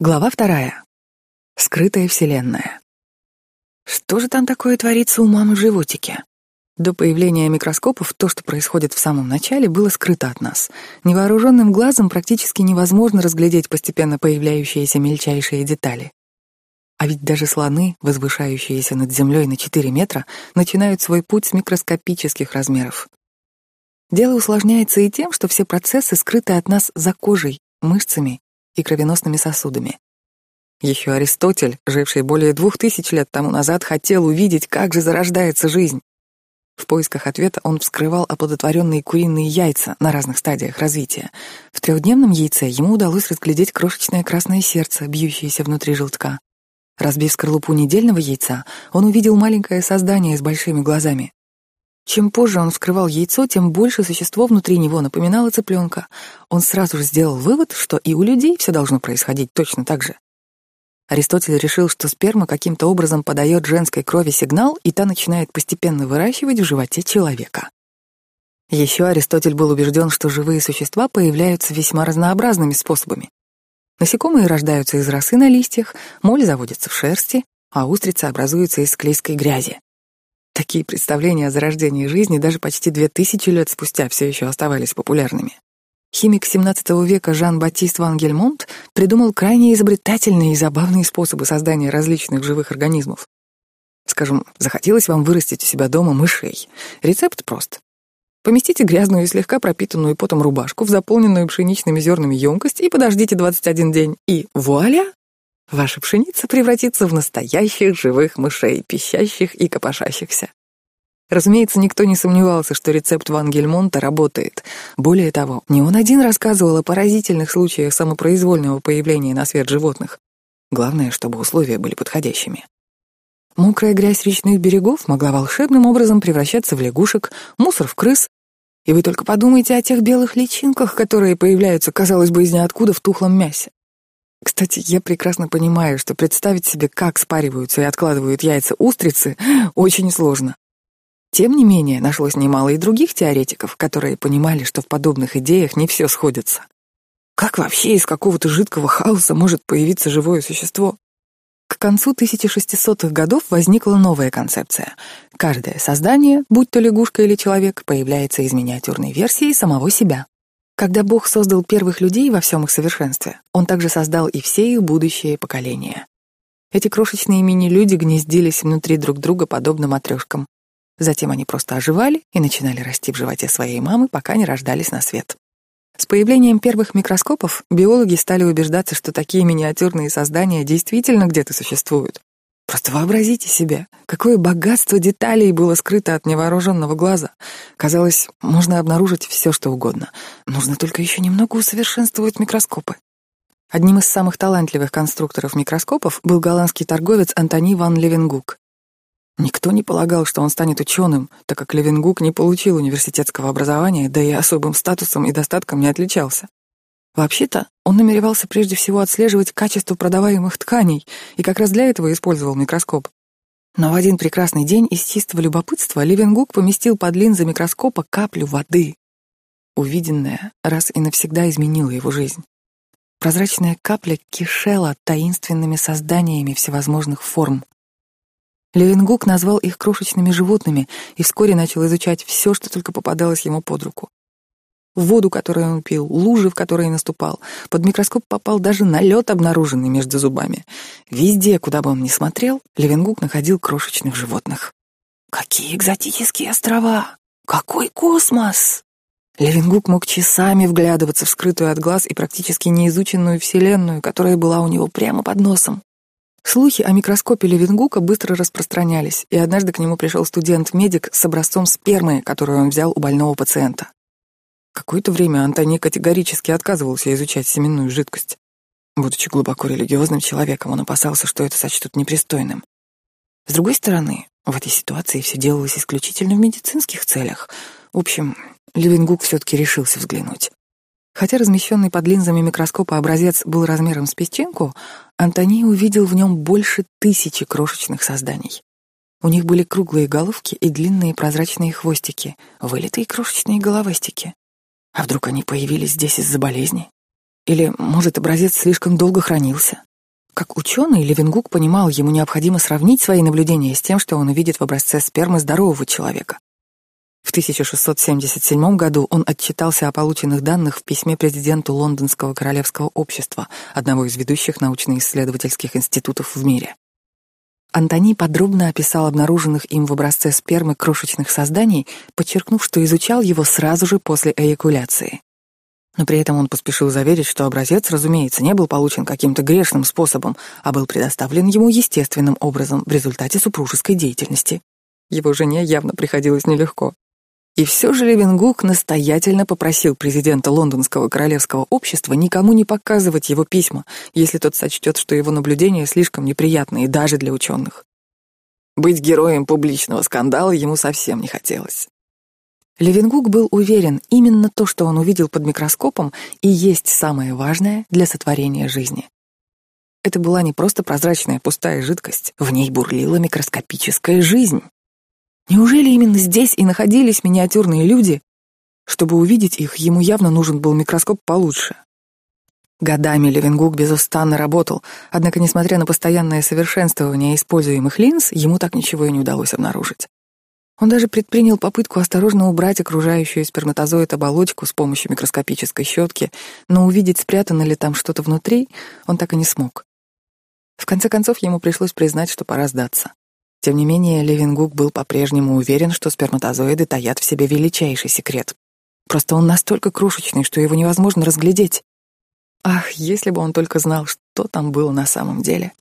Глава вторая. Скрытая вселенная. Что же там такое творится у мамы в животике? До появления микроскопов то, что происходит в самом начале, было скрыто от нас. Невооруженным глазом практически невозможно разглядеть постепенно появляющиеся мельчайшие детали. А ведь даже слоны, возвышающиеся над землей на 4 метра, начинают свой путь с микроскопических размеров. Дело усложняется и тем, что все процессы скрыты от нас за кожей, мышцами и кровеносными сосудами. Еще Аристотель, живший более двух тысяч лет тому назад, хотел увидеть, как же зарождается жизнь. В поисках ответа он вскрывал оплодотворенные куриные яйца на разных стадиях развития. В трехдневном яйце ему удалось разглядеть крошечное красное сердце, бьющееся внутри желтка. Разбив скорлупу недельного яйца, он увидел маленькое создание с большими глазами. Чем позже он вскрывал яйцо, тем больше существо внутри него напоминало цыпленка. Он сразу же сделал вывод, что и у людей все должно происходить точно так же. Аристотель решил, что сперма каким-то образом подает женской крови сигнал, и та начинает постепенно выращивать в животе человека. Еще Аристотель был убежден, что живые существа появляются весьма разнообразными способами. Насекомые рождаются из росы на листьях, моль заводится в шерсти, а устрицы образуются из склизкой грязи. Такие представления о зарождении жизни даже почти две тысячи лет спустя все еще оставались популярными. Химик XVII века Жан-Батист Ван Гельмонт придумал крайне изобретательные и забавные способы создания различных живых организмов. Скажем, захотелось вам вырастить у себя дома мышей. Рецепт прост. Поместите грязную и слегка пропитанную потом рубашку в заполненную пшеничными зернами емкость и подождите 21 день. И вуаля! Ваша пшеница превратится в настоящих живых мышей, пищащих и копошащихся. Разумеется, никто не сомневался, что рецепт Ван Гельмонта работает. Более того, не он один рассказывал о поразительных случаях самопроизвольного появления на свет животных. Главное, чтобы условия были подходящими. Мокрая грязь речных берегов могла волшебным образом превращаться в лягушек, мусор в крыс. И вы только подумайте о тех белых личинках, которые появляются, казалось бы, из ниоткуда в тухлом мясе. Кстати, я прекрасно понимаю, что представить себе, как спариваются и откладывают яйца устрицы, очень сложно. Тем не менее, нашлось немало и других теоретиков, которые понимали, что в подобных идеях не все сходится. Как вообще из какого-то жидкого хаоса может появиться живое существо? К концу 1600-х годов возникла новая концепция. Каждое создание, будь то лягушка или человек, появляется из миниатюрной версии самого себя. Когда Бог создал первых людей во всем их совершенстве, Он также создал и все их будущие поколения. Эти крошечные мини-люди гнездились внутри друг друга подобно матрешкам. Затем они просто оживали и начинали расти в животе своей мамы, пока не рождались на свет. С появлением первых микроскопов биологи стали убеждаться, что такие миниатюрные создания действительно где-то существуют. Просто вообразите себе, какое богатство деталей было скрыто от невооруженного глаза. Казалось, можно обнаружить все, что угодно. Нужно только еще немного усовершенствовать микроскопы. Одним из самых талантливых конструкторов микроскопов был голландский торговец Антони ван Левенгук. Никто не полагал, что он станет ученым, так как Левенгук не получил университетского образования, да и особым статусом и достатком не отличался. Вообще-то, он намеревался прежде всего отслеживать качество продаваемых тканей и как раз для этого использовал микроскоп. Но в один прекрасный день из чистого любопытства Левенгук поместил под линзы микроскопа каплю воды. Увиденное раз и навсегда изменило его жизнь. Прозрачная капля кишела таинственными созданиями всевозможных форм. Левенгук назвал их крошечными животными и вскоре начал изучать все, что только попадалось ему под руку воду, которую он пил, лужи, в которые наступал. Под микроскоп попал даже налет, обнаруженный между зубами. Везде, куда бы он ни смотрел, Левенгук находил крошечных животных. Какие экзотические острова! Какой космос! Левенгук мог часами вглядываться в скрытую от глаз и практически неизученную вселенную, которая была у него прямо под носом. Слухи о микроскопе Левенгука быстро распространялись, и однажды к нему пришел студент-медик с образцом спермы, которую он взял у больного пациента. Какое-то время Антони категорически отказывался изучать семенную жидкость. Будучи глубоко религиозным человеком, он опасался, что это сочтут непристойным. С другой стороны, в этой ситуации все делалось исключительно в медицинских целях. В общем, Левингук все-таки решился взглянуть. Хотя размещенный под линзами микроскопа образец был размером с песчинку, Антони увидел в нем больше тысячи крошечных созданий. У них были круглые головки и длинные прозрачные хвостики, вылитые крошечные головастики. А вдруг они появились здесь из-за болезни? Или, может, образец слишком долго хранился? Как ученый, Левингук понимал, ему необходимо сравнить свои наблюдения с тем, что он увидит в образце спермы здорового человека. В 1677 году он отчитался о полученных данных в письме президенту Лондонского королевского общества, одного из ведущих научно-исследовательских институтов в мире. Антони подробно описал обнаруженных им в образце спермы крошечных созданий, подчеркнув, что изучал его сразу же после эякуляции. Но при этом он поспешил заверить, что образец, разумеется, не был получен каким-то грешным способом, а был предоставлен ему естественным образом в результате супружеской деятельности. Его жене явно приходилось нелегко. И все же Левингук настоятельно попросил президента Лондонского королевского общества никому не показывать его письма, если тот сочтет, что его наблюдения слишком неприятные даже для ученых. Быть героем публичного скандала ему совсем не хотелось. Левингук был уверен, именно то, что он увидел под микроскопом, и есть самое важное для сотворения жизни. Это была не просто прозрачная пустая жидкость, в ней бурлила микроскопическая жизнь. Неужели именно здесь и находились миниатюрные люди? Чтобы увидеть их, ему явно нужен был микроскоп получше. Годами Левингук безустанно работал, однако, несмотря на постоянное совершенствование используемых линз, ему так ничего и не удалось обнаружить. Он даже предпринял попытку осторожно убрать окружающую сперматозоид оболочку с помощью микроскопической щетки, но увидеть, спрятано ли там что-то внутри, он так и не смог. В конце концов, ему пришлось признать, что пора сдаться. Тем не менее, Левингук был по-прежнему уверен, что сперматозоиды таят в себе величайший секрет. Просто он настолько крошечный, что его невозможно разглядеть. Ах, если бы он только знал, что там было на самом деле.